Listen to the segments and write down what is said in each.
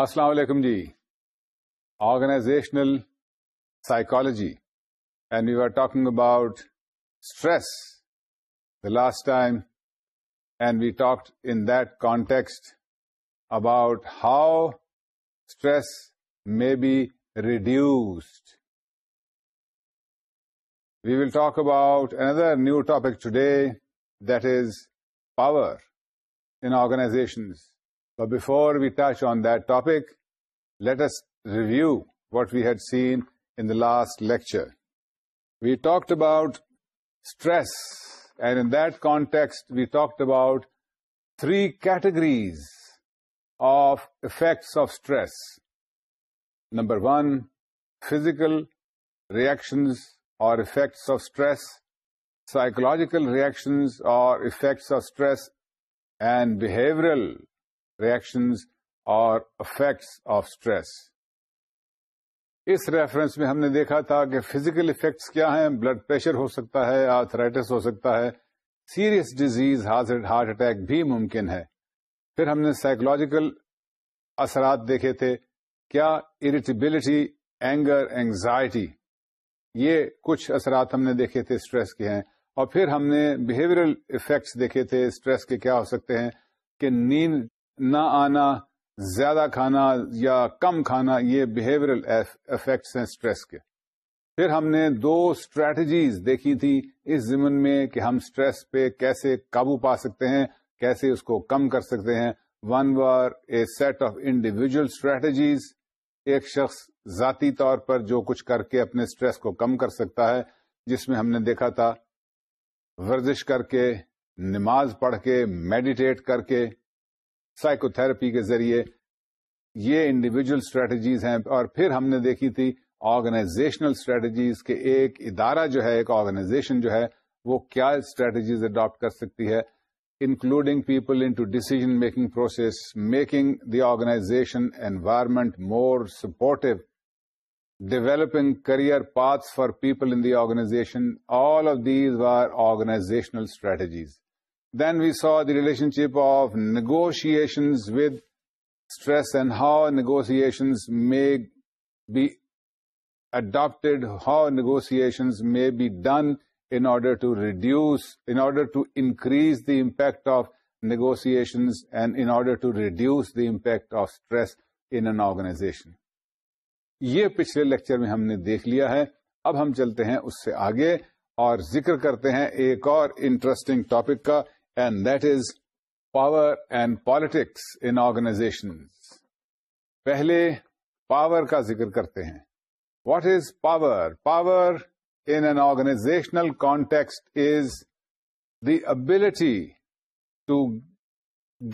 السلام علیکم جی organizational psychology and you are talking about stress the last time and we talk in that context about how stress may be reduced we will talk about another new topic today that is power in organizations But before we touch on that topic, let us review what we had seen in the last lecture. We talked about stress, and in that context, we talked about three categories of effects of stress. Number one, physical reactions or effects of stress, psychological reactions or effects of stress, and behavioral reactions اور effects of stress اس reference میں ہم نے دیکھا تھا کہ physical effects کیا ہیں بلڈ پریشر ہو سکتا ہے آرتھرائٹس ہو سکتا ہے سیریس ڈیزیز ہارٹ اٹیک بھی ممکن ہے پھر ہم نے سائیکولوجیکل اثرات دیکھے تھے کیا اریٹیبلٹی اینگر اینگزائٹی یہ کچھ اثرات ہم نے دیکھے تھے اسٹریس کے ہیں اور پھر ہم نے بہیویئرل افیکٹس دیکھے تھے اسٹریس کے کیا ہو سکتے ہیں کہ نیند نہ آنا زیادہ کھانا یا کم کھانا یہ بہیورل افیکٹس ہیں اسٹریس کے پھر ہم نے دو اسٹریٹجیز دیکھی تھی اس زمن میں کہ ہم اسٹریس پہ کیسے قابو پا سکتے ہیں کیسے اس کو کم کر سکتے ہیں one way a set of individual strategies ایک شخص ذاتی طور پر جو کچھ کر کے اپنے اسٹریس کو کم کر سکتا ہے جس میں ہم نے دیکھا تھا ورزش کر کے نماز پڑھ کے میڈیٹیٹ کر کے سائیکو تھراپی کے ذریعے یہ انڈیویجل اسٹریٹجیز ہیں اور پھر ہم نے دیکھی تھی آرگنائزیشنل اسٹریٹجیز کے ایک ادارہ جو ہے ایک آرگنائزیشن جو ہے وہ کیا اسٹریٹجیز اڈاپٹ کر سکتی ہے including people in to decision making process making the organization environment more supportive developing career path for people in the organization all of these are organizational strategies Then we saw the relationship of negotiations with stress and how negotiations may be adopted, how negotiations may be done in order to reduce, in order to increase the impact of negotiations and in order to reduce the impact of stress in an organization. یہ پچھلے lecture میں ہم نے دیکھ لیا ہے اب ہم چلتے ہیں اس سے آگے اور ذکر کرتے ہیں ایک اور انٹرسٹنگ ٹاپک کا and that is power and politics in organization پہلے پاور کا ذکر کرتے ہیں what is power power in in organizational context is the ability to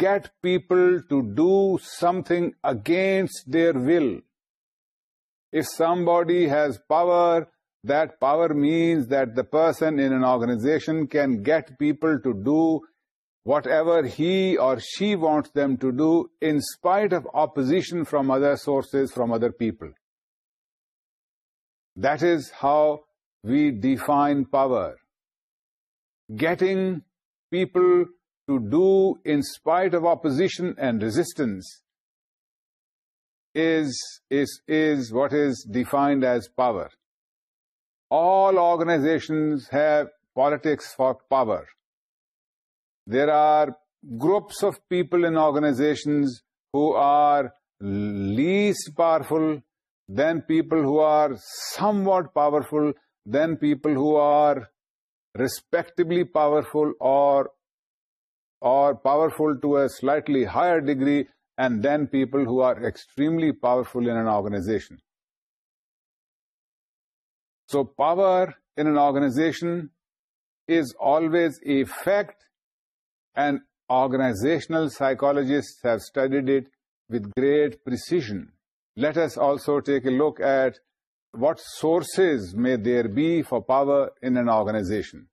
get people to do something against their will if somebody has power That power means that the person in an organization can get people to do whatever he or she wants them to do in spite of opposition from other sources, from other people. That is how we define power. Getting people to do in spite of opposition and resistance is what is defined as power. All organizations have politics for power. There are groups of people in organizations who are least powerful, then people who are somewhat powerful, then people who are respectably powerful or powerful to a slightly higher degree, and then people who are extremely powerful in an organization. So power in an organization is always a fact, and organizational psychologists have studied it with great precision. Let us also take a look at what sources may there be for power in an organization.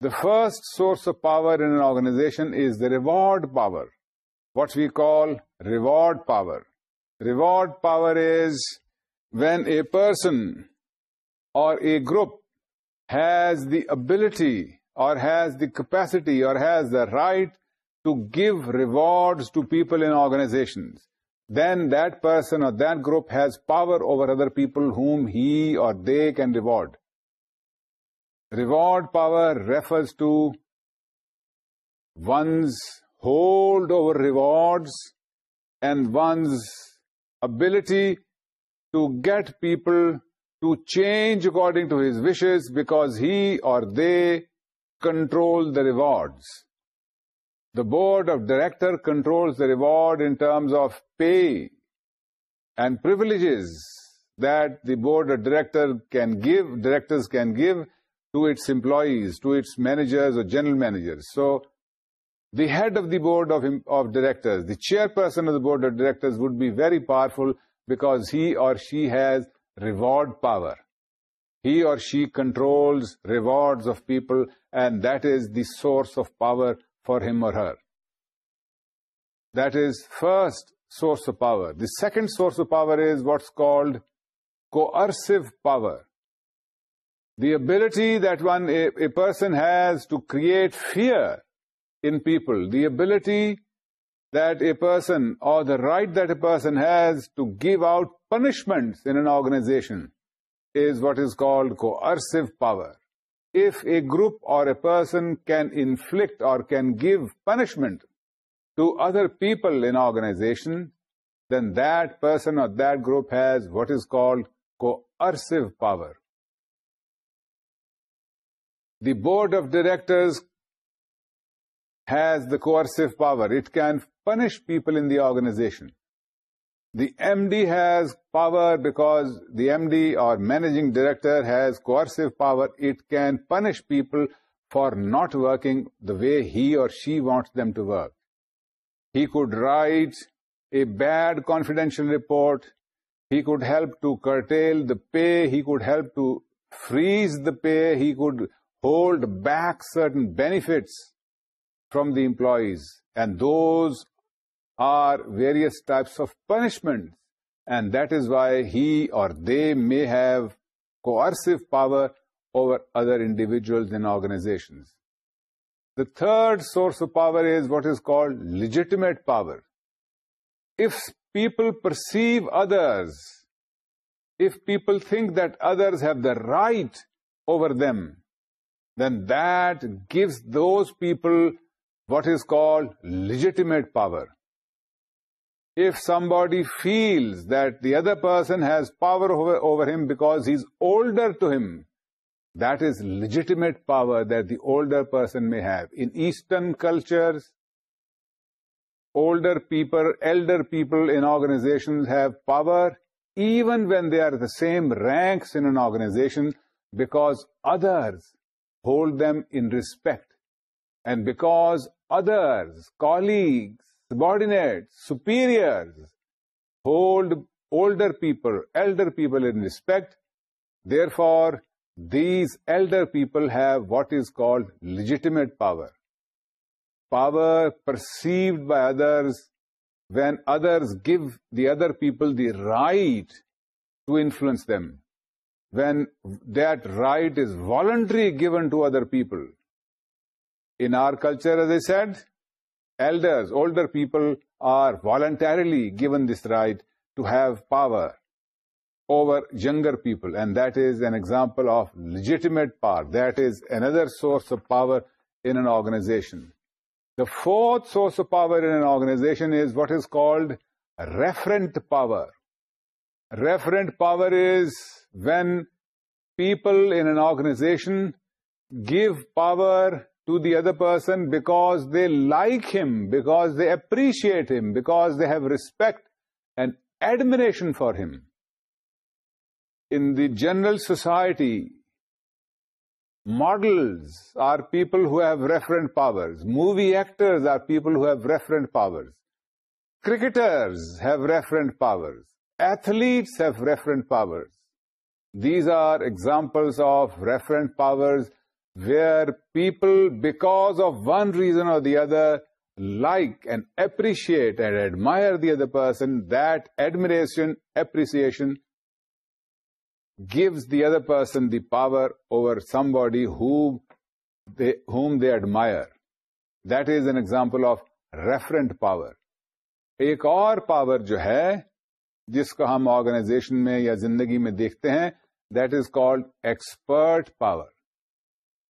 The first source of power in an organization is the reward power, what we call reward power. Reward power is when a person or a group has the ability or has the capacity or has the right to give rewards to people in organizations, then that person or that group has power over other people whom he or they can reward. Reward power refers to one's hold over rewards and one's ability to get people to change according to his wishes because he or they control the rewards. The board of director controls the reward in terms of pay and privileges that the board of directors can give to its employees, to its managers or general managers. So the head of the board of directors, the chairperson of the board of directors would be very powerful because he or she has reward power. He or she controls rewards of people, and that is the source of power for him or her. That is first source of power. The second source of power is what's called coercive power. The ability that a person has to create fear in people, the ability that a person, or the right that a person has to give out punishments in an organization is what is called coercive power. If a group or a person can inflict or can give punishment to other people in organization, then that person or that group has what is called coercive power. The board of directors has the coercive power. It can punish people in the organization. The MD has power because the MD or managing director has coercive power. It can punish people for not working the way he or she wants them to work. He could write a bad confidential report. He could help to curtail the pay. He could help to freeze the pay. He could hold back certain benefits from the employees. And those are various types of punishments, and that is why he or they may have coercive power over other individuals and organizations. The third source of power is what is called legitimate power. If people perceive others, if people think that others have the right over them, then that gives those people what is called legitimate power. If somebody feels that the other person has power over him because he's older to him, that is legitimate power that the older person may have. In Eastern cultures, older people, elder people in organizations have power even when they are the same ranks in an organization, because others hold them in respect, and because others, colleagues, subordinates, superiors, hold older people, elder people in respect. Therefore, these elder people have what is called legitimate power, power perceived by others when others give the other people the right to influence them, when that right is voluntarily given to other people. In our culture, as I said, elders, older people are voluntarily given this right to have power over younger people, and that is an example of legitimate power. That is another source of power in an organization. The fourth source of power in an organization is what is called referent power. Referent power is when people in an organization give power to the other person because they like him, because they appreciate him, because they have respect and admiration for him. In the general society, models are people who have referent powers. Movie actors are people who have referent powers. Cricketers have referent powers. Athletes have referent powers. These are examples of referent powers where people one of one reason or the other like and appreciate and admire the other person appreciation gives gives the other person the power over somebody whom they admire that is an example of referent power ایک اور power جو ہے جس کو ہم organization میں یا زندگی میں دیکھتے ہیں that is called expert power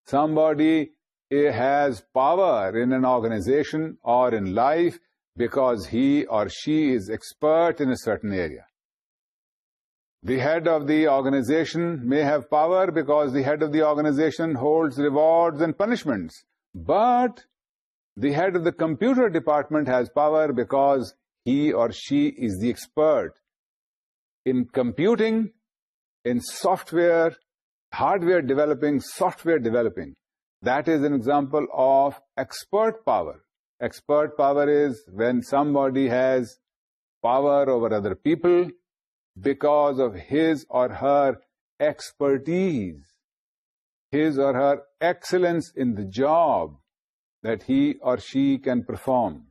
Somebody has power in an organization or in life because he or she is expert in a certain area. The head of the organization may have power because the head of the organization holds rewards and punishments. But the head of the computer department has power because he or she is the expert in computing, in software, hardware developing, software developing. That is an example of expert power. Expert power is when somebody has power over other people because of his or her expertise, his or her excellence in the job that he or she can perform.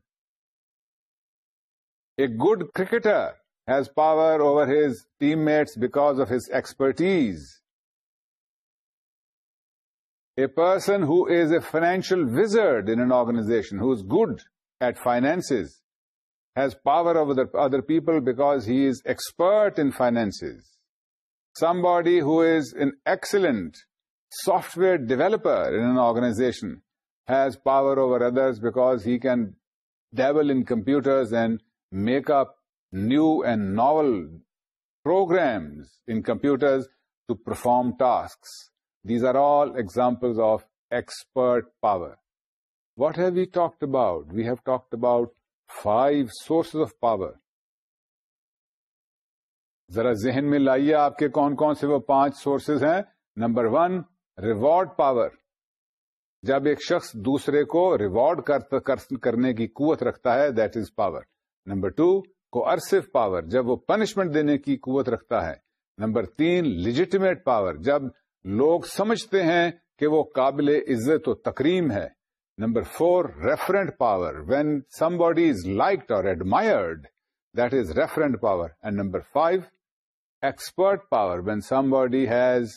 A good cricketer has power over his teammates because of his expertise. A person who is a financial wizard in an organization, who is good at finances, has power over the other people because he is expert in finances. Somebody who is an excellent software developer in an organization has power over others because he can dabble in computers and make up new and novel programs in computers to perform tasks. These are all example of expert power what have we talked about we have talked about five sources of power ذرا ذہن میں لائیے آپ کے کون کون سے وہ پانچ سورسز ہیں نمبر ون ریوارڈ پاور جب ایک شخص دوسرے کو ریوارڈ کرنے کی قوت رکھتا ہے that is power number two کو پاور جب وہ پنشمنٹ دینے کی قوت رکھتا ہے نمبر تین لیجیٹمیٹ پاور جب لوگ سمجھتے ہیں کہ وہ قابل عزت و تکریم ہے number four referent power when somebody is liked or admired that is referent power and number five expert power when somebody has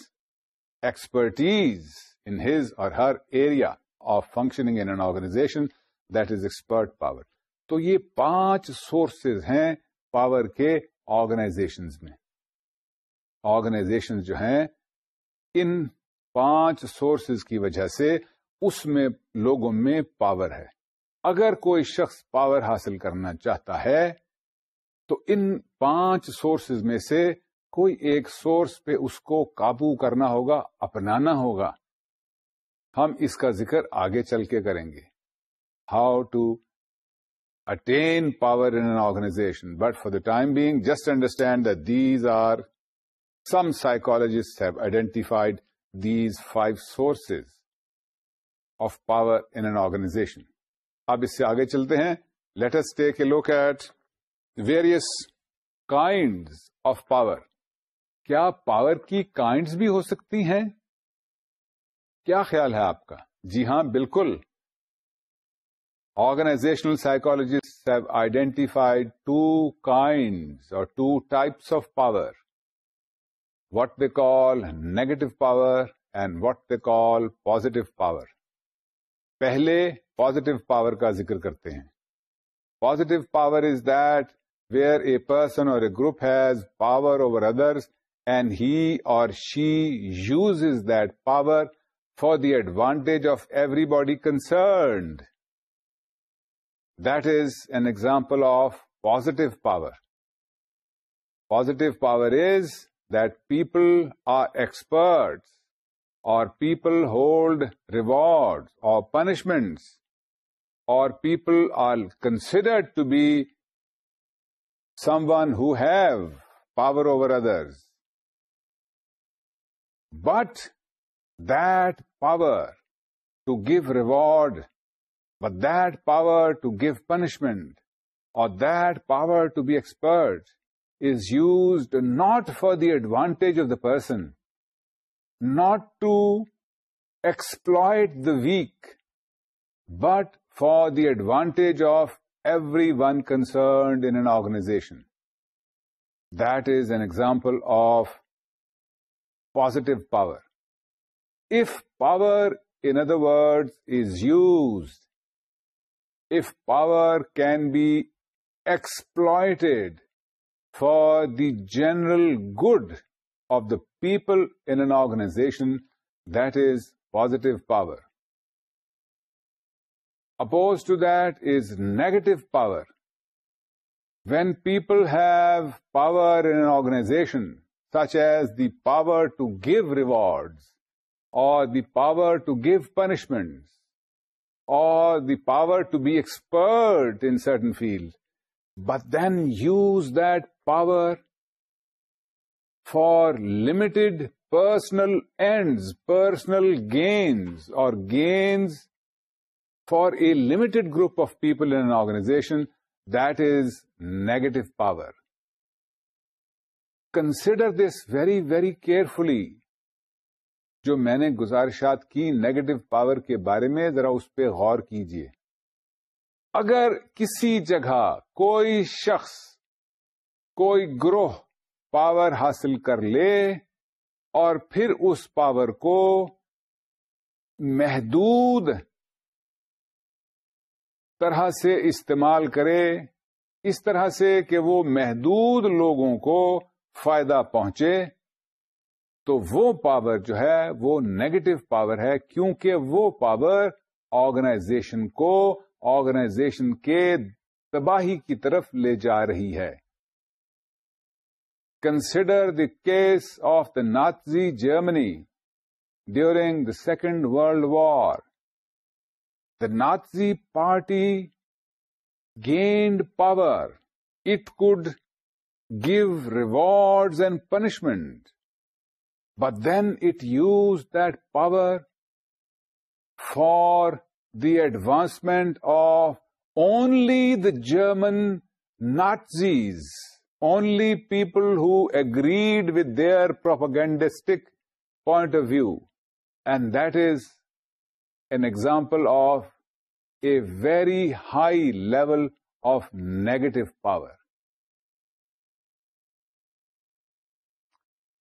expertise in his or her area of functioning organization that is expert power تو یہ پانچ sources ہیں power کے organisations میں organization جو ہیں ان پانچ sources کی وجہ سے اس میں لوگوں میں پاور ہے اگر کوئی شخص پاور حاصل کرنا چاہتا ہے تو ان پانچ سورسز میں سے کوئی ایک سورس پہ اس کو قابو کرنا ہوگا اپنانا ہوگا ہم اس کا ذکر آگے چل کے کریں گے how to attain power in organization but for the time being just understand these are some have have identified these five sources of power in organization اب اس سے آگے چلتے ہیں us take a look at various kinds of power کیا power کی kinds بھی ہو سکتی ہیں کیا خیال ہے آپ کا جی ہاں بالکل organizational psychologist have identified two kinds or two types of power what they call negative power and what they call positive power پہلے پوزیٹو پاور کا ذکر کرتے ہیں positive power is that where a person or a group has power over others and he or she uses is that power for the advantage of everybody concerned that is an example of positive power positive power is that people are experts or people hold rewards or punishments or people are considered to be someone who have power over others. But that power to give reward, but that power to give punishment, or that power to be expert is used not for the advantage of the person, not to exploit the weak, but for the advantage of everyone concerned in an organization. That is an example of positive power. If power, in other words, is used, if power can be exploited for the general good of the people in an organization, that is positive power. Opposed to that is negative power. When people have power in an organization, such as the power to give rewards, or the power to give punishments, or the power to be expert in certain fields, but then use that power for personal personal ends personal or or for for a limited group of people an organization that is negative power consider this very very carefully جو میں نے گزارشات کی negative power کے بارے میں ذرا اس پہ غور کیجیے اگر کسی جگہ کوئی شخص کوئی گروہ پاور حاصل کر لے اور پھر اس پاور کو محدود طرح سے استعمال کرے اس طرح سے کہ وہ محدود لوگوں کو فائدہ پہنچے تو وہ پاور جو ہے وہ نیگیٹو پاور ہے کیونکہ وہ پاور آرگنائزیشن کو آرگنائزیشن کے تباہی کی طرف لے جا رہی ہے Consider the case of the Nazi Germany during the Second World War. The Nazi Party gained power. It could give rewards and punishment, but then it used that power for the advancement of only the German Nazis. only people who agreed with their propagandistic point of view and that is an example of a very high level of negative power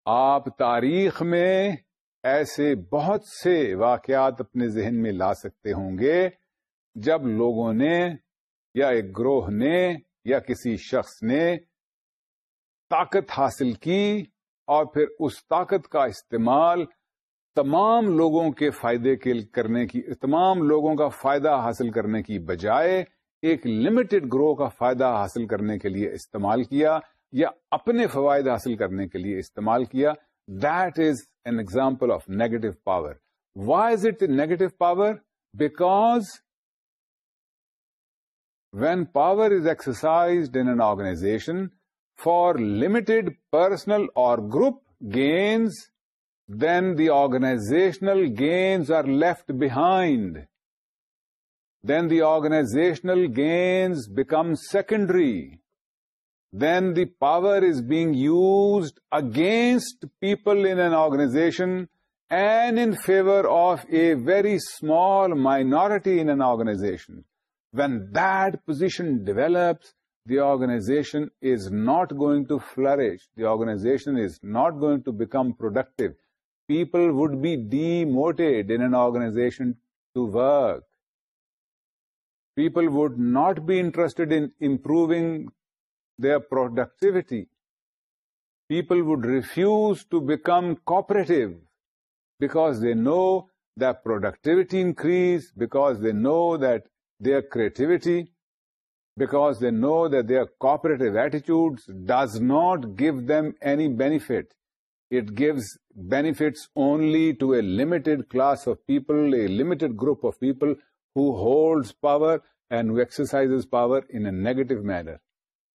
آپ تاریخ میں ایسے بہت سے واقعات اپنے ذہن میں لا سکتے ہوں گے جب لوگوں نے یا ایک گروہ نے یا کسی شخص نے طاقت حاصل کی اور پھر اس طاقت کا استعمال تمام لوگوں کے فائدے کے کرنے کی تمام لوگوں کا فائدہ حاصل کرنے کی بجائے ایک لمیٹڈ گروہ کا فائدہ حاصل کرنے کے لیے استعمال کیا یا اپنے فوائد حاصل کرنے کے لیے استعمال کیا that is an example of negative power why is it negative power because when power is exercised in an organization for limited personal or group gains, then the organizational gains are left behind. Then the organizational gains become secondary. Then the power is being used against people in an organization and in favor of a very small minority in an organization. When that position develops, the organization is not going to flourish. The organization is not going to become productive. People would be demotivated in an organization to work. People would not be interested in improving their productivity. People would refuse to become cooperative because they know that productivity increases, because they know that their creativity because they know that their cooperative attitudes does not give them any benefit. It gives benefits only to a limited class of people, a limited group of people who holds power and who exercises power in a negative manner.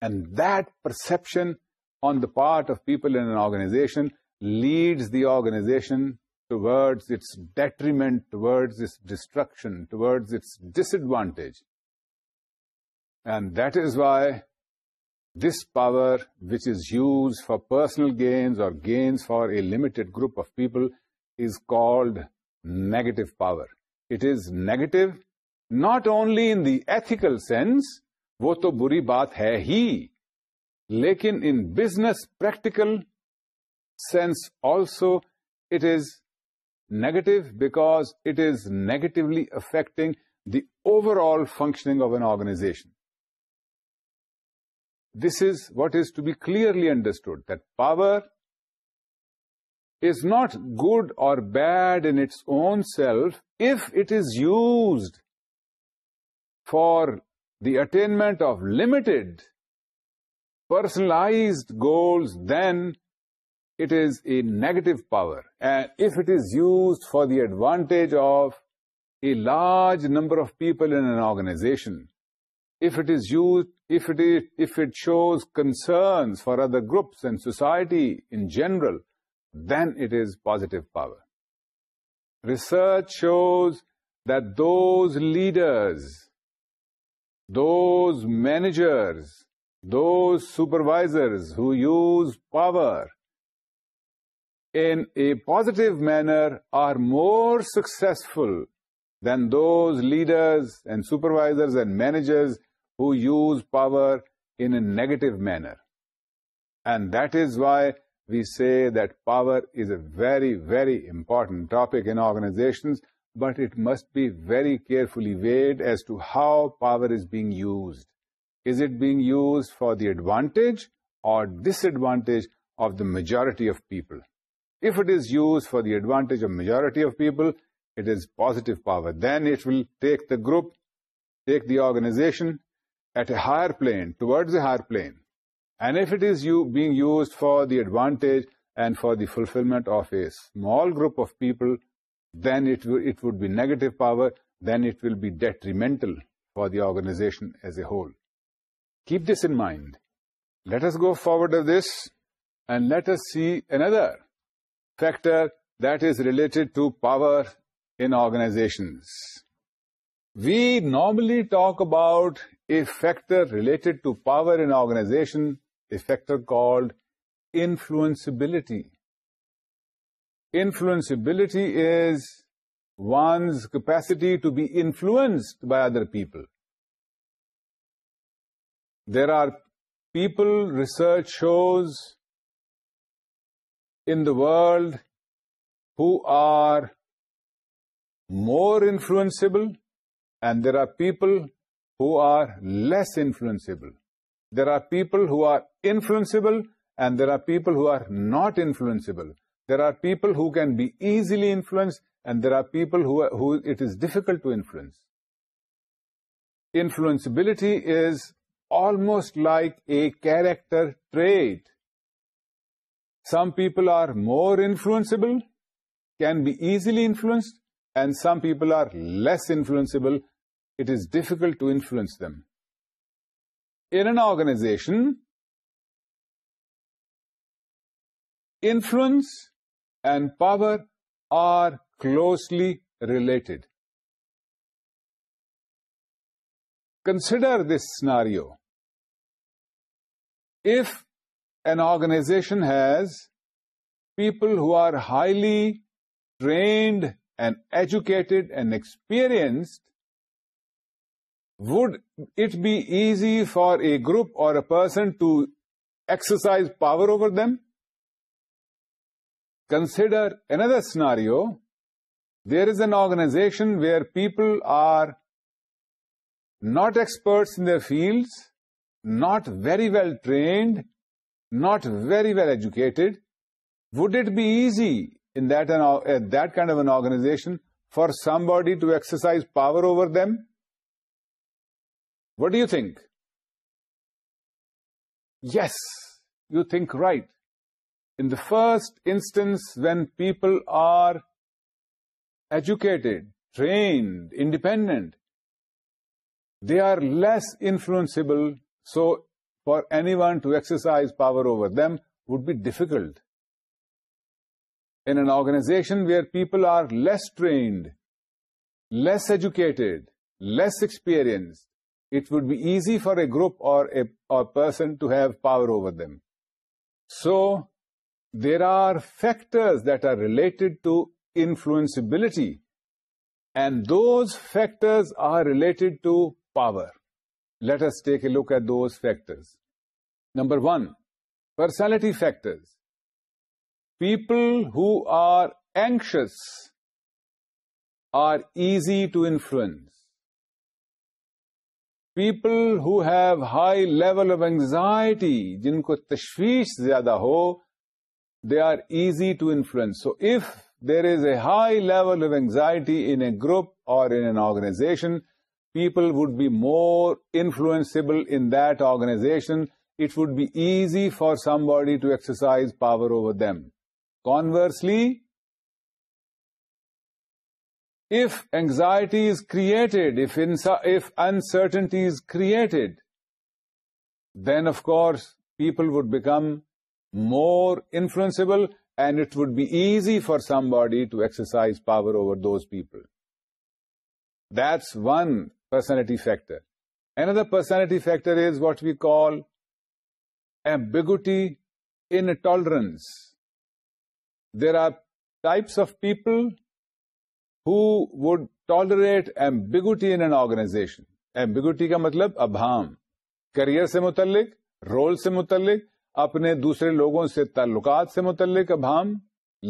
And that perception on the part of people in an organization leads the organization towards its detriment, towards its destruction, towards its disadvantage. And that is why this power which is used for personal gains or gains for a limited group of people is called negative power it is negative not only in the ethical sense وہ تو بری بات ہے ہی لیکن in business practical sense also it is negative because it is negatively affecting the overall functioning of an organization This is what is to be clearly understood, that power is not good or bad in its own self if it is used for the attainment of limited, personalized goals, then it is a negative power. And if it is used for the advantage of a large number of people in an organization, if it is used if it shows concerns for other groups and society in general, then it is positive power. Research shows that those leaders, those managers, those supervisors who use power in a positive manner are more successful than those leaders and supervisors and managers who use power in a negative manner. And that is why we say that power is a very, very important topic in organizations, but it must be very carefully weighed as to how power is being used. Is it being used for the advantage or disadvantage of the majority of people? If it is used for the advantage of majority of people, it is positive power. Then it will take the group, take the organization at a higher plane, towards a higher plane, and if it is being used for the advantage and for the fulfillment of a small group of people, then it would be negative power, then it will be detrimental for the organization as a whole. Keep this in mind. Let us go forward of this and let us see another factor that is related to power in organizations. We normally talk about a factor related to power in organization, a factor called influenceability. Influenceability is one's capacity to be influenced by other people. There are people, research shows, in the world who are more influenceable, and there are people who are less influenceable. There are people who are influenceable and there are people who are not influenceable. There are people who can be easily influenced and there are people who it is difficult to influence. Influenceability is almost like a character trait. Some people are more influenceable, can be easily influenced, and some people are less influenceable it is difficult to influence them. In an organization, influence and power are closely related. Consider this scenario. If an organization has people who are highly trained and educated and experienced, would it be easy for a group or a person to exercise power over them? Consider another scenario. There is an organization where people are not experts in their fields, not very well trained, not very well educated. Would it be easy in that kind of an organization for somebody to exercise power over them? What do you think? Yes, you think right. In the first instance, when people are educated, trained, independent, they are less influenceable, so for anyone to exercise power over them would be difficult. In an organization where people are less trained, less educated, less experienced, it would be easy for a group or a person to have power over them. So, there are factors that are related to influenceability, and those factors are related to power. Let us take a look at those factors. Number one, personality factors. People who are anxious are easy to influence. People who have high level of anxiety جن کو تشویش زیادہ ہو they are easy to influence so if there is a high level of anxiety in a group or in an organization people would be more influenceable in that organization it would be easy for somebody to exercise power over them conversely if anxiety is created, if uncertainty is created, then of course people would become more influenceable, and it would be easy for somebody to exercise power over those people. That's one personality factor. Another personality factor is what we call ambiguity, intolerance. There are types of people would tolerate ambiguity in organization ambiguity کا مطلب ابہام career سے متعلق role سے متعلق اپنے دوسرے لوگوں سے تعلقات سے متعلق ابام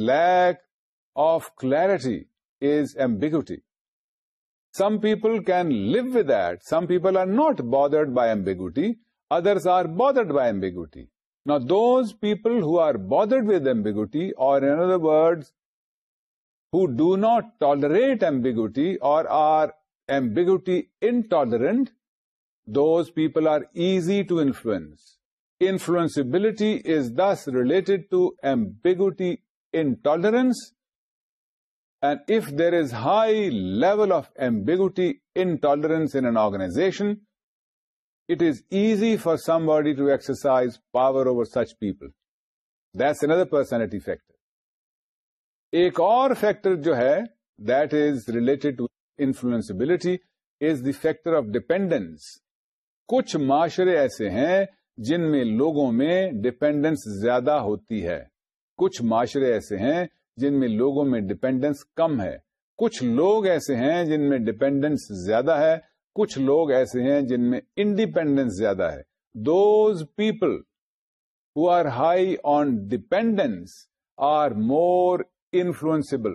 lack of clarity is ambiguity some people can live with that some people are not bothered by ambiguity others are bothered by ambiguity نا those people who are bothered with ambiguity or in other words who do not tolerate ambiguity or are ambiguity intolerant, those people are easy to influence. Influenceability is thus related to ambiguity intolerance, and if there is high level of ambiguity intolerance in an organization, it is easy for somebody to exercise power over such people. That's another personality factor. ایک اور factor جو ہے that is related to influenceability is the factor of dependence کچھ معاشرے ایسے ہیں جن میں لوگوں میں ڈپینڈینس زیادہ ہوتی ہے کچھ معاشرے ایسے ہیں جن میں لوگوں میں ڈپینڈینس کم ہے کچھ لوگ ایسے ہیں جن میں ڈپینڈینس زیادہ ہے کچھ لوگ ایسے ہیں جن میں انڈیپینڈینس زیادہ ہے those people who are high on dependence are more influenceable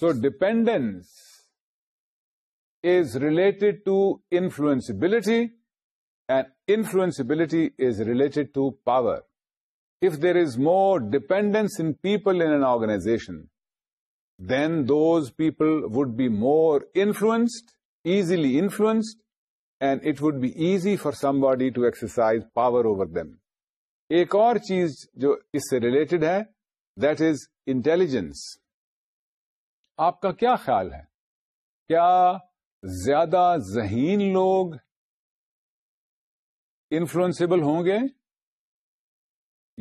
so dependence is related to influenceability and influenceability is related to power If there is more dependence in people in an organization, then those people would be more influenced, easily influenced, and it would be easy for somebody to exercise power over them. ایک اور چیز جو اس سے related ہے that is intelligence آپ کا کیا خیال ہے کیا زیادہ ذہین لوگ انفلوئنسبل ہوں گے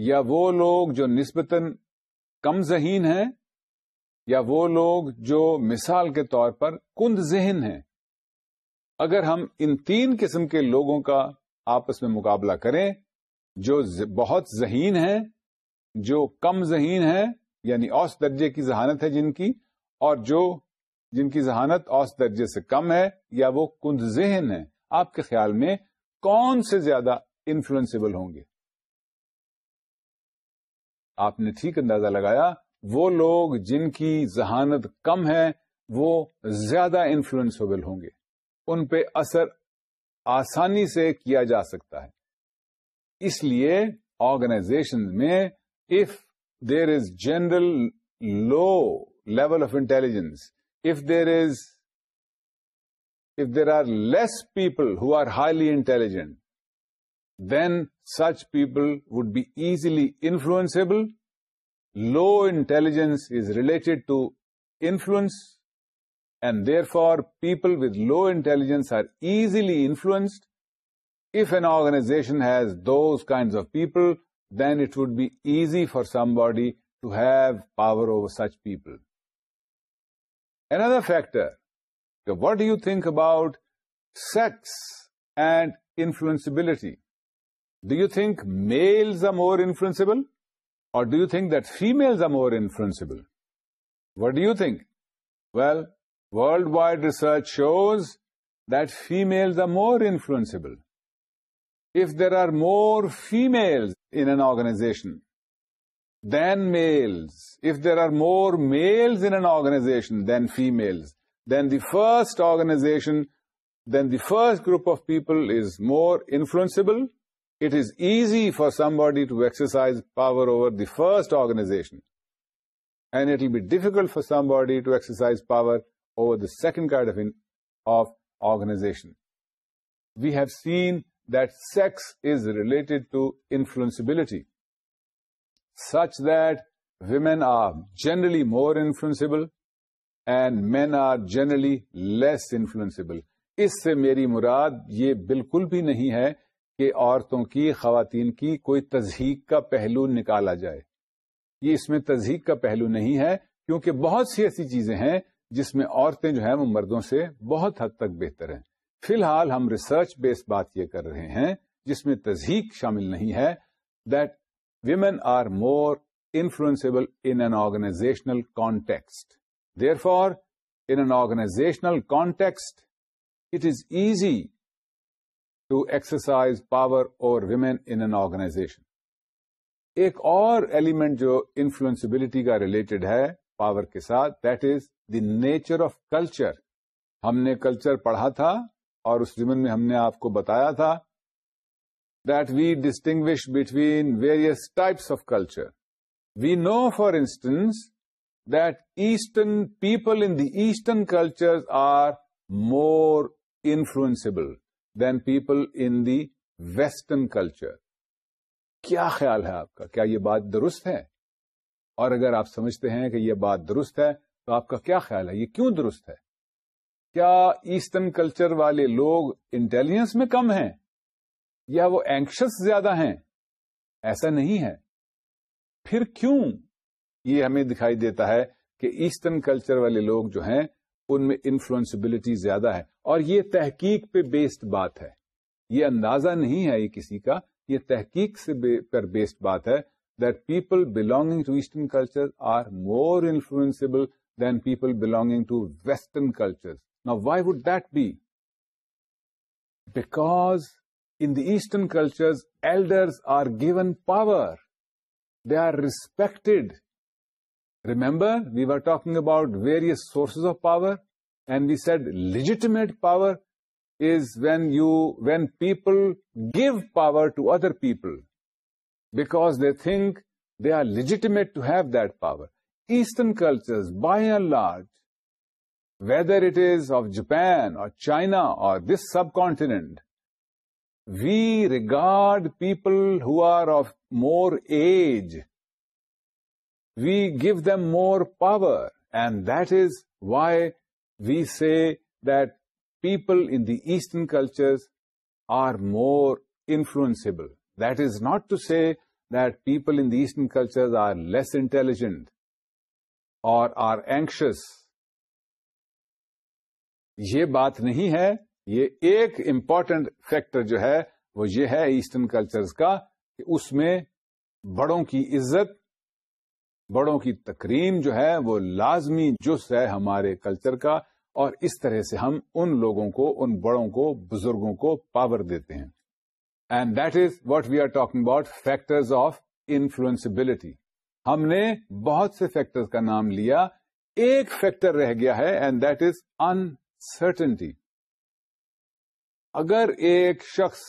یا وہ لوگ جو نسبتاً کم ذہین ہیں یا وہ لوگ جو مثال کے طور پر کند ذہن ہیں اگر ہم ان تین قسم کے لوگوں کا آپس میں مقابلہ کریں جو بہت ذہین ہیں جو کم ذہین ہیں یعنی اوس درجے کی ذہانت ہے جن کی اور جو جن کی ذہانت اوس درجے سے کم ہے یا وہ کند ذہن ہے آپ کے خیال میں کون سے زیادہ انفلوئنسبل ہوں گے آپ نے ٹھیک اندازہ لگایا وہ لوگ جن کی ذہانت کم ہے وہ زیادہ انفلوئنسبل ہوں گے ان پہ اثر آسانی سے کیا جا سکتا ہے اس لیے آرگنائزیشن میں if there is general low level of intelligence if there is if there are less people who are highly intelligent then such people would be easily influenceable low intelligence is related to influence and therefore people with low intelligence are easily influenced If an organization has those kinds of people, then it would be easy for somebody to have power over such people. Another factor, what do you think about sex and influenceability? Do you think males are more influenceable? Or do you think that females are more influenceable? What do you think? Well, worldwide research shows that females are more influenceable. If there are more females in an organization than males, if there are more males in an organization than females, then the first organization, then the first group of people is more influenceable. It is easy for somebody to exercise power over the first organization. And it will be difficult for somebody to exercise power over the second kind of organization. We have seen that sex is related to influenceability such that women are generally more influenceable and men are generally less influenceable. اس سے میری مراد یہ بالکل بھی نہیں ہے کہ عورتوں کی خواتین کی کوئی تزہیق کا پہلو نکالا جائے یہ اس میں تزہیق کا پہلو نہیں ہے کیونکہ بہت سی ایسی چیزیں ہیں جس میں عورتیں جو ہیں وہ مردوں سے بہت حد تک بہتر ہیں فی الحال ہم ریسرچ بیسڈ بات یہ کر رہے ہیں جس میں تزہیق شامل نہیں ہے that women are more influenceable in an organizational context therefore in an organizational context it is easy to exercise power اور ویمن ان این آرگنائزیشن ایک اور ایلیمنٹ جو انفلوئنسبلٹی کا ریلیٹڈ ہے پاور کے ساتھ that is the nature of culture ہم نے کلچر پڑھا تھا اور اس جمن میں ہم نے آپ کو بتایا تھا that we distinguish between various types of culture we know for instance that eastern people in the eastern culture are more influenceable than people in the western culture کیا خیال ہے آپ کا کیا یہ بات درست ہے اور اگر آپ سمجھتے ہیں کہ یہ بات درست ہے تو آپ کا کیا خیال ہے یہ کیوں درست ہے کیا ایسٹرن کلچر والے لوگ انٹیلیجنس میں کم ہیں یا وہ اینکشس زیادہ ہیں ایسا نہیں ہے پھر کیوں یہ ہمیں دکھائی دیتا ہے کہ ایسٹرن کلچر والے لوگ جو ہیں ان میں انفلوئنسبلٹی زیادہ ہے اور یہ تحقیق پہ بیسڈ بات ہے یہ اندازہ نہیں ہے یہ کسی کا یہ تحقیق سے پر بیسڈ بات ہے that people belonging to eastern culture are more influenceable than people belonging to western culture Now, why would that be? Because in the Eastern cultures, elders are given power. They are respected. Remember, we were talking about various sources of power, and we said legitimate power is when people give power to other people because they think they are legitimate to have that power. Eastern cultures, by and large, whether it is of Japan or China or this subcontinent, we regard people who are of more age, we give them more power, and that is why we say that people in the Eastern cultures are more influenceable. That is not to say that people in the Eastern cultures are less intelligent or are anxious یہ بات نہیں ہے یہ ایک important factor جو ہے وہ یہ ہے ایسٹرن کلچر کا کہ اس میں بڑوں کی عزت بڑوں کی تکریم جو ہے وہ لازمی جس ہے ہمارے کلچر کا اور اس طرح سے ہم ان لوگوں کو ان بڑوں کو بزرگوں کو پاور دیتے ہیں and that is what we are talking about factor of influenceability ہم نے بہت سے فیکٹر کا نام لیا ایک فیکٹر رہ گیا ہے and that is uncertainty اگر ایک شخص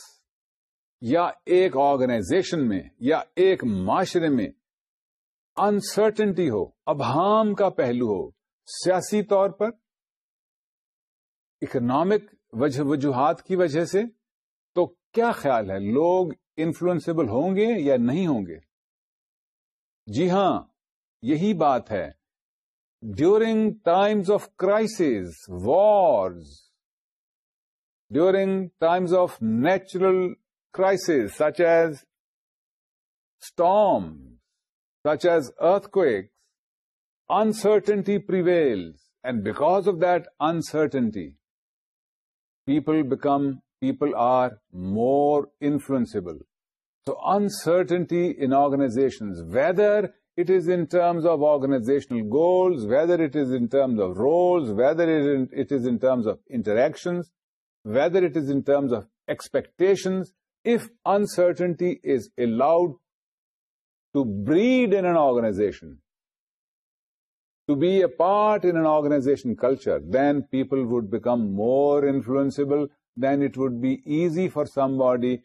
یا ایک آرگنائزیشن میں یا ایک معاشرے میں انسرٹنٹی ہو ابہام کا پہلو ہو سیاسی طور پر اکنامک وجوہات کی وجہ سے تو کیا خیال ہے لوگ انفلوئنسبل ہوں گے یا نہیں ہوں گے جی ہاں یہی بات ہے during times of crisis, wars, during times of natural crises such as storms, such as earthquakes, uncertainty prevails, and because of that uncertainty, people are more influenceable. So uncertainty in organizations, whether it is in terms of organizational goals, whether it is in terms of roles, whether it is in terms of interactions, whether it is in terms of expectations. If uncertainty is allowed to breed in an organization, to be a part in an organization culture, then people would become more influenceable, then it would be easy for somebody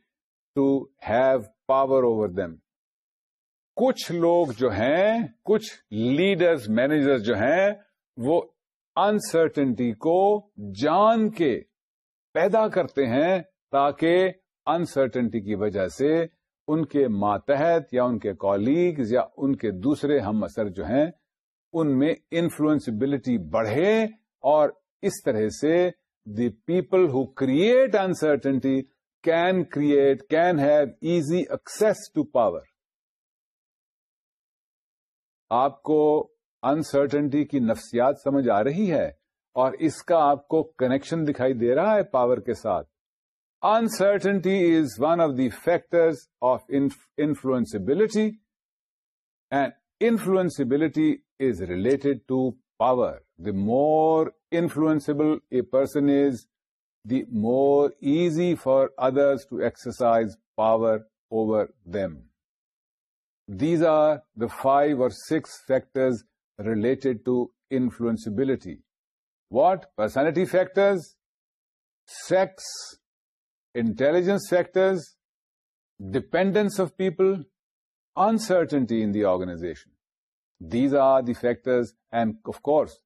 to have power over them. کچھ لوگ جو ہیں کچھ leaders manager جو ہیں وہ uncertainty کو جان کے پیدا کرتے ہیں تاکہ انسرٹنٹی کی وجہ سے ان کے ماتحت یا ان کے کالیگز یا ان کے دوسرے ہم اثر جو ہیں ان میں انفلوئنسبلٹی بڑھے اور اس طرح سے the people who create uncertainty can create can have easy access to power آپ کو انسرٹنٹی کی نفسیات سمجھ آ رہی ہے اور اس کا آپ کو کنیکشن دکھائی دے رہا ہے پاور کے ساتھ uncertainty is one of the factors of influenceability and influenceability is related to power the more influenceable a person is the more easy for others to exercise power over them These are the 5 or 6 factors related to influenceability. What? Personality factors, sex, intelligence factors, dependence of people, uncertainty in the organization. These are the factors, and of course,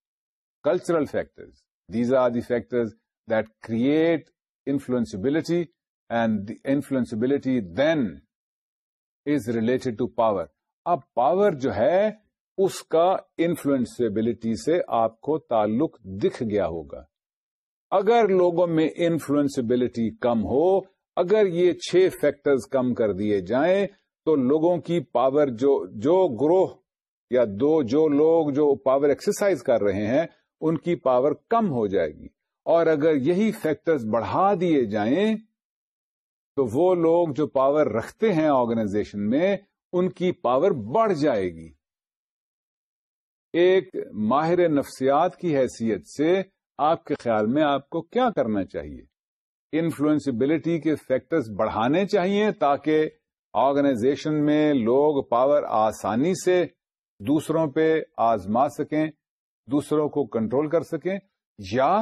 cultural factors. These are the factors that create influenceability, and the influenceability then is related to power اب power جو ہے اس کا influenceability سے آپ کو تعلق دکھ گیا ہوگا اگر لوگوں میں انفلوئنسبلٹی کم ہو اگر یہ چھ فیکٹرز کم کر دیے جائیں تو لوگوں کی پاور جو جو گروہ یا دو جو جو لوگ پاور ایکسرسائز کر رہے ہیں ان کی پاور کم ہو جائے گی اور اگر یہی فیکٹرز بڑھا دیے جائیں تو وہ لوگ جو پاور رکھتے ہیں آرگنائزیشن میں ان کی پاور بڑھ جائے گی ایک ماہر نفسیات کی حیثیت سے آپ کے خیال میں آپ کو کیا کرنا چاہیے انفلوئنسبلٹی کے فیکٹرز بڑھانے چاہیے تاکہ آرگنائزیشن میں لوگ پاور آسانی سے دوسروں پہ آزما سکیں دوسروں کو کنٹرول کر سکیں یا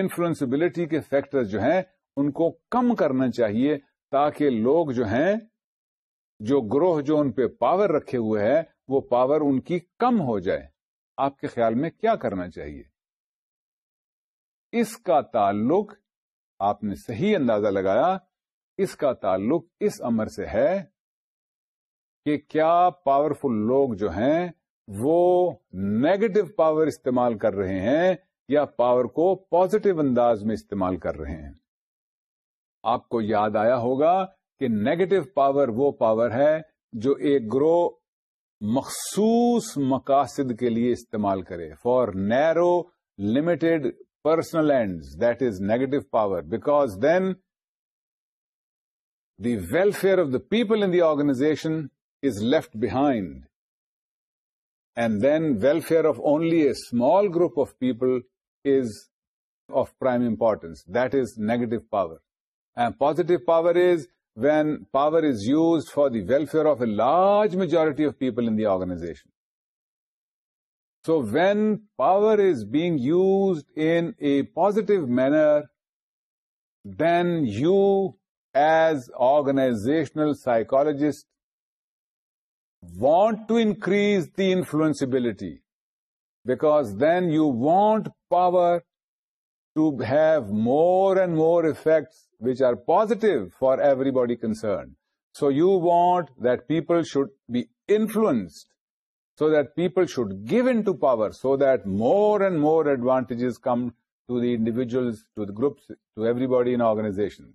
انفلوئنسبلٹی کے فیکٹر جو ہیں ان کو کم کرنا چاہیے تاکہ لوگ جو ہیں جو گروہ جو ان پہ پاور رکھے ہوئے ہے وہ پاور ان کی کم ہو جائے آپ کے خیال میں کیا کرنا چاہیے اس کا تعلق آپ نے صحیح اندازہ لگایا اس کا تعلق اس امر سے ہے کہ کیا پاورفل لوگ جو ہیں وہ نیگیٹو پاور استعمال کر رہے ہیں یا پاور کو پازیٹو انداز میں استعمال کر رہے ہیں آپ کو یاد آیا ہوگا کہ نیگیٹو پاور وہ پاور ہے جو ایک گروہ مخصوص مقاصد کے لیے استعمال کرے for narrow limited personal ends that is negative power because then the welfare of the people in the organization is left behind and then welfare of only a small group of people is of prime importance that is negative power And positive power is when power is used for the welfare of a large majority of people in the organization. So when power is being used in a positive manner, then you as organizational psychologist want to increase the influenceability, because then you want power to have more and more effects which are positive for everybody concerned. So you want that people should be influenced, so that people should give in to power, so that more and more advantages come to the individuals, to the groups, to everybody in organization.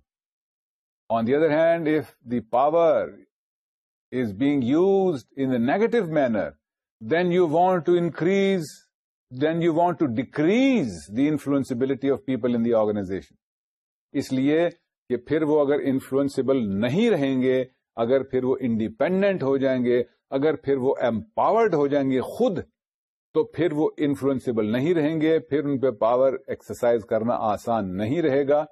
On the other hand, if the power is being used in a negative manner, then you want to increase then you want to decrease the influenceability of people in the organization اس لیے کہ پھر وہ اگر influenceable نہیں رہیں گے اگر پھر وہ انڈیپینڈنٹ ہو جائیں گے اگر پھر وہ امپاورڈ ہو جائیں گے خود تو پھر وہ انفلوئنسبل نہیں رہیں گے پھر ان پہ پاور ایکسرسائز کرنا آسان نہیں رہے گا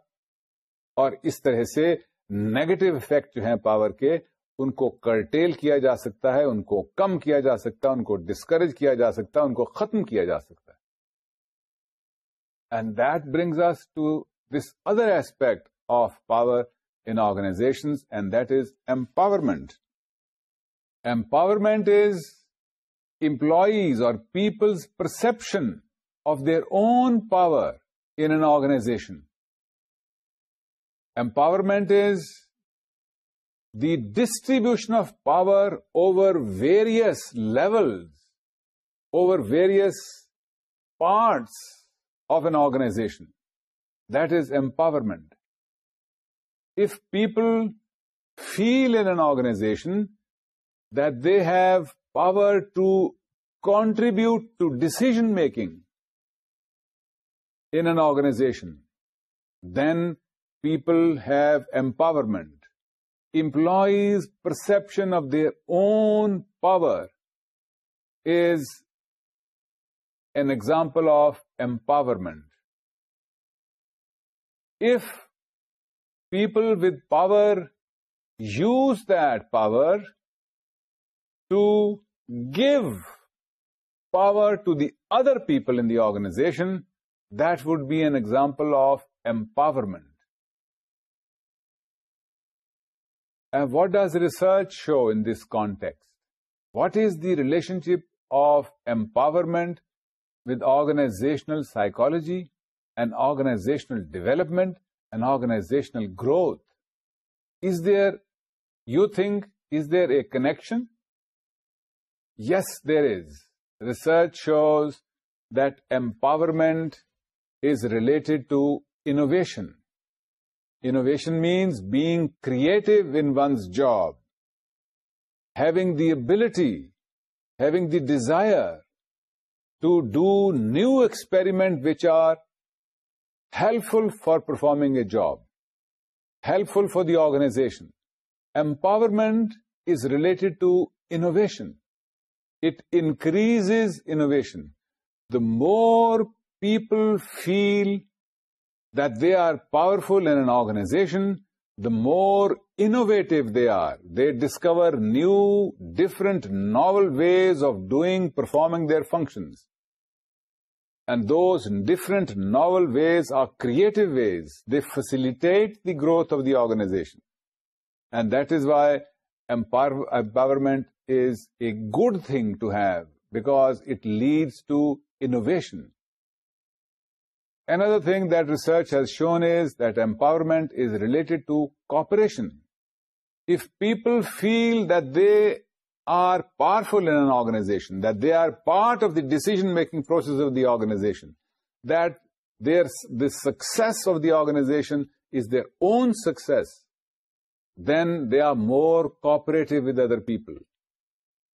اور اس طرح سے نیگیٹو افیکٹ جو ہیں پاور کے ان کو کرٹیل کیا جا سکتا ہے ان کو کم کیا جا سکتا ہے ان کو ڈسکریج کیا جا سکتا ہے ان کو ختم کیا جا سکتا ہے and that brings us to this other aspect of power in organization and that is empowerment empowerment is employees or people's perception of their own power in an organization empowerment is the distribution of power over various levels, over various parts of an organization. That is empowerment. If people feel in an organization that they have power to contribute to decision making in an organization, then people have empowerment employees' perception of their own power is an example of empowerment. If people with power use that power to give power to the other people in the organization, that would be an example of empowerment. And what does research show in this context? What is the relationship of empowerment with organizational psychology and organizational development and organizational growth? Is there a connection? Yes, there is. Research shows that empowerment is related to innovation. Innovation means being creative in one's job, having the ability, having the desire to do new experiments which are helpful for performing a job, helpful for the organization. Empowerment is related to innovation. It increases innovation. The more people feel that they are powerful in an organization, the more innovative they are. They discover new, different, novel ways of performing their functions. And those different, novel ways are creative ways. They facilitate the growth of the organization. And that is why empowerment is a good thing to have, because it leads to innovation. Another thing that research has shown is that empowerment is related to cooperation. If people feel that they are powerful in an organization, that they are part of the decision-making process of the organization, that the success of the organization is their own success, then they are more cooperative with other people,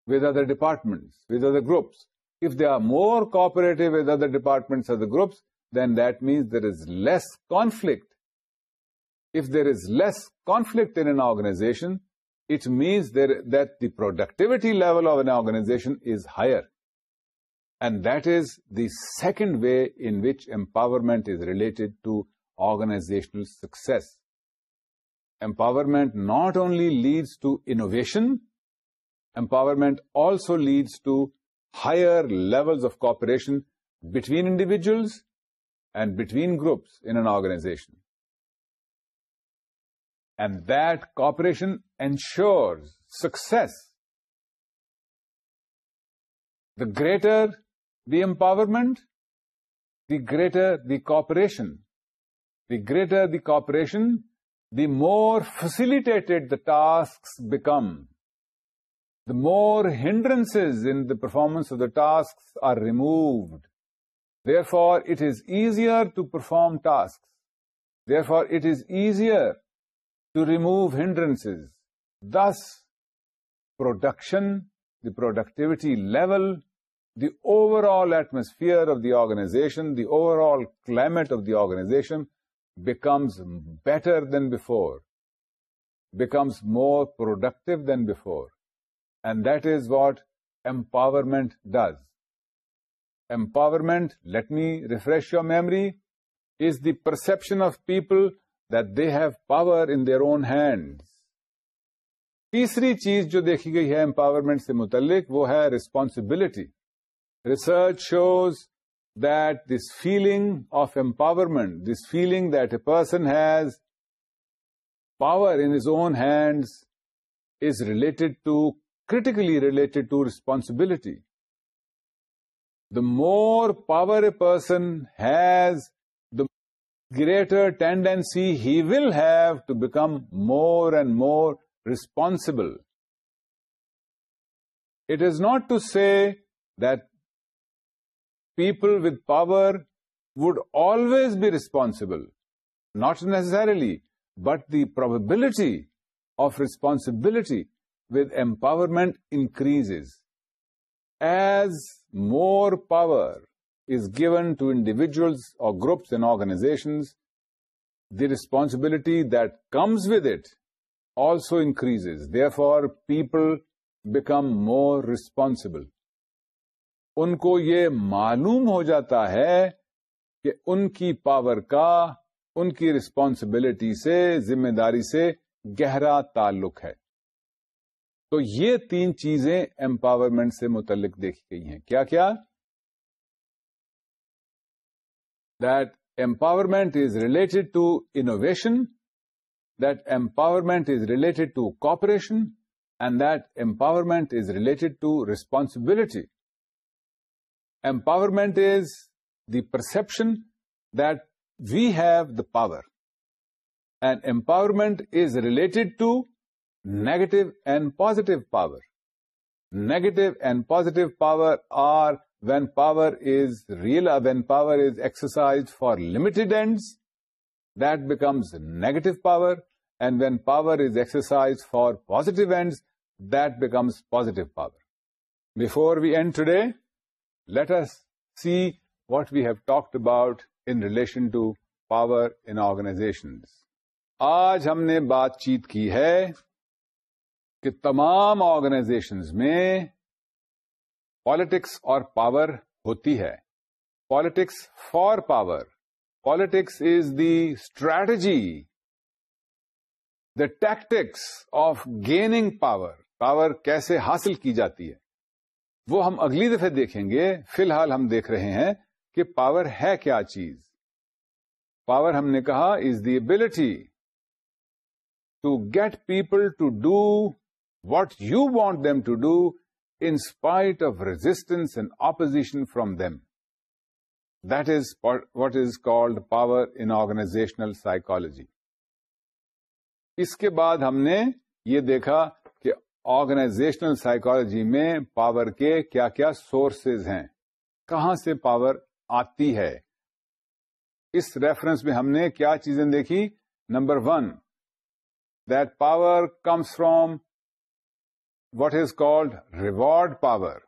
with other departments, with other groups. If they are more cooperative with other departments or the groups, then that means there is less conflict. If there is less conflict in an organization, it means that the productivity level of an organization is higher. And that is the second way in which empowerment is related to organizational success. Empowerment not only leads to innovation, empowerment also leads to higher levels of cooperation between individuals and between groups in an organization. And that cooperation ensures success. The greater the empowerment, the greater the cooperation. The greater the cooperation, the more facilitated the tasks become. The more hindrances in the performance of the tasks are removed. Therefore, it is easier to perform tasks. Therefore, it is easier to remove hindrances. Thus, production, the productivity level, the overall atmosphere of the organization, the overall climate of the organization becomes better than before, becomes more productive than before. And that is what empowerment does. Empowerment let me refresh your memory is the perception of people they have power in their own hands تیسری چیز جو دیکھی گئی ہے empowerment سے متعلق وہ ہے responsibility research shows that this feeling of empowerment this feeling that a person has power in his own hands is related to critically related to responsibility The more power a person has, the greater tendency he will have to become more and more responsible. It is not to say that people with power would always be responsible, not necessarily, but the probability of responsibility with empowerment increases. As more power is given to individuals or groups and organizations the responsibility that comes with it also increase therefore people become more responsible ان کو یہ معلوم ہو جاتا ہے کہ ان کی power کا ان کی responsibility سے ذمہ داری سے گہرا تعلق ہے تو یہ تین چیزیں امپاورمنٹ سے متعلق دیکھی گئی ہیں کیا کیا that empowerment is related to innovation that empowerment is related to cooperation and that empowerment is related to responsibility empowerment is the perception that we have the power and empowerment is related to negative and positive power negative and positive power are when power is real or when power is exercise for lid and that becomes negative power and when power is exercise for positive and that becomes positive power before we end today let us see what we have talked about in relation to power in organization آج ہم نے بات چیت کی ہے کہ تمام organizations میں پالیٹکس اور پاور ہوتی ہے politics for power politics is the strategy the tactics of gaining power power کیسے حاصل کی جاتی ہے وہ ہم اگلی دفعہ دیکھیں گے فی الحال ہم دیکھ رہے ہیں کہ پاور ہے کیا چیز پاور ہم نے کہا is the ability to get people to do you you want them to do spite of resistance and opposition from them that is what is called power in organizational psychology. اس کے بعد ہم نے یہ دیکھا کہ آرگنائزیشنل سائیکالوجی میں power کے کیا کیا سورسز ہیں کہاں سے پاور آتی ہے اس ریفرنس میں ہم نے کیا چیزیں دیکھی number one that power comes from what is called reward power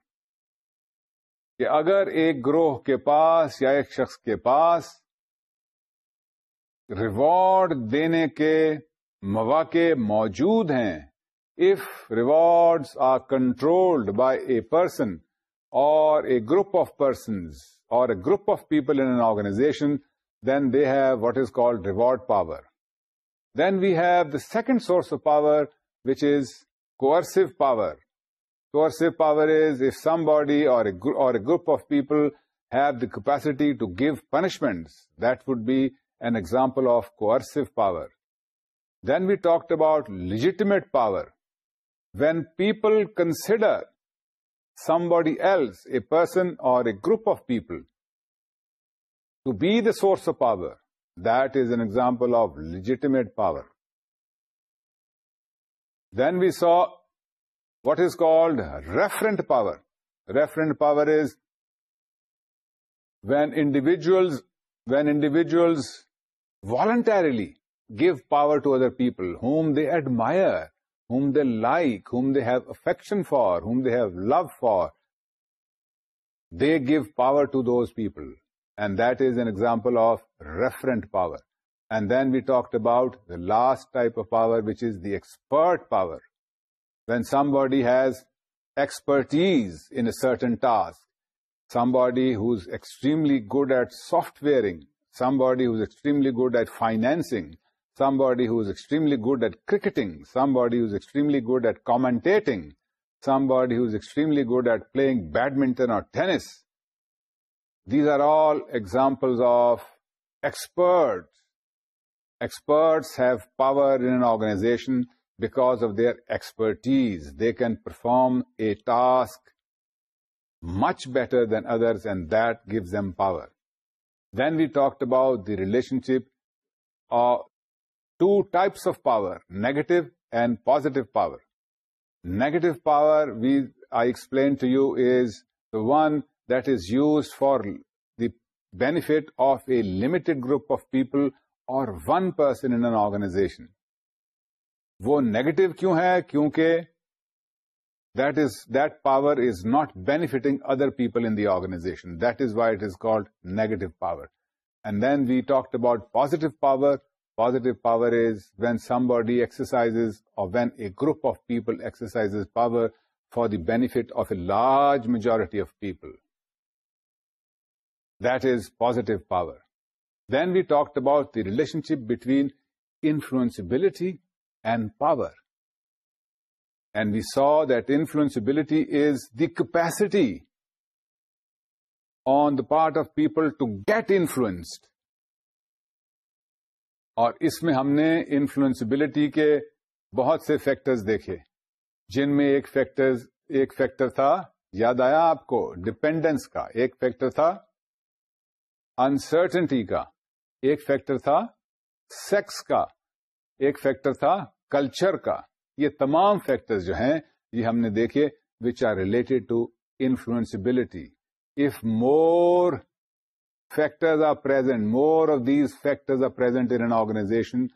کہ اگر ایک گروہ کے پاس یا ایک شخص کے پاس ریوارڈ دینے کے مواقع موجود ہیں if rewards are controlled by a person or a group of persons or a group of people in an organization, then they have what is called reward power. Then we have the second source of power, which is Coercive power. Coercive power is if somebody or a group of people have the capacity to give punishments, that would be an example of coercive power. Then we talked about legitimate power. When people consider somebody else, a person or a group of people, to be the source of power, that is an example of legitimate power. Then we saw what is called referent power. Referent power is when individuals voluntarily give power to other people whom they admire, whom they like, whom they have affection for, whom they have love for, they give power to those people. And that is an example of referent power. And then we talked about the last type of power, which is the expert power. When somebody has expertise in a certain task, somebody who's extremely good at softwaring, somebody who's extremely good at financing, somebody who's extremely good at cricketing, somebody who's extremely good at commentating, somebody who's extremely good at playing badminton or tennis. These are all examples of expert Experts have power in an organization because of their expertise. They can perform a task much better than others, and that gives them power. Then we talked about the relationship of two types of power, negative and positive power. Negative power, I explained to you, is the one that is used for the benefit of a limited group of people or one person in an organization وہ negative کیوں ہے کیونکہ that is that power is not benefiting other people in the organization that is why it is called negative power and then we talked about positive power positive power is when somebody exercise or when a group of people exercise power for the benefit of a large majority of people that is positive power then we talk about the relationship between influenceability and power and we saw that influenceability is the capacity on the part of people to get influenced اور اس میں ہم نے influenceability کے بہت سے factors دیکھے جن میں ایک فیکٹر ایک فیکٹر تھا یاد آیا آپ کو ڈپینڈنس کا ایک فیکٹر تھا انسرٹنٹی کا ایک فیکٹر تھا سیکس کا ایک فیکٹر تھا کلچر کا یہ تمام فیکٹر جو ہیں یہ ہم نے دیکھے which are related to influenceability if more factors are present more of these factor are present in organization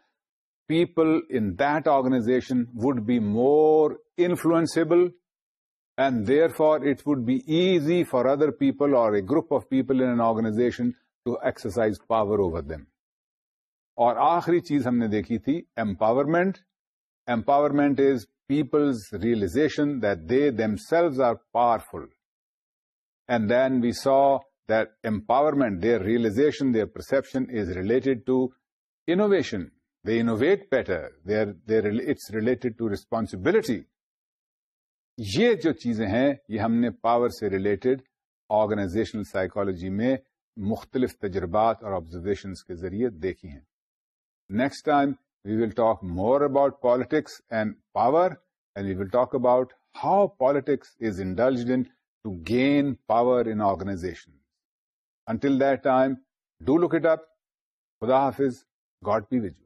people in that organization would be more influenceable and therefore it would be easy for other people or a group of people in organization to exercise power over them اور آخری چیز ہم نے دیکھی تھی empowerment empowerment is people's realization that they self are powerful and then we saw empowerment their realization their perception is related to innovation they innovate better it's related to responsibility یہ جو چیزیں ہیں یہ ہم نے پاور سے related organizational psychology میں مختلف تجربات اور آبزرویشنس کے ذریعے دیکھی ہیں next time we will talk more about politics and power and we will talk about how politics is in to gain power in organization until that time do look it up خدا حافظ God پی veg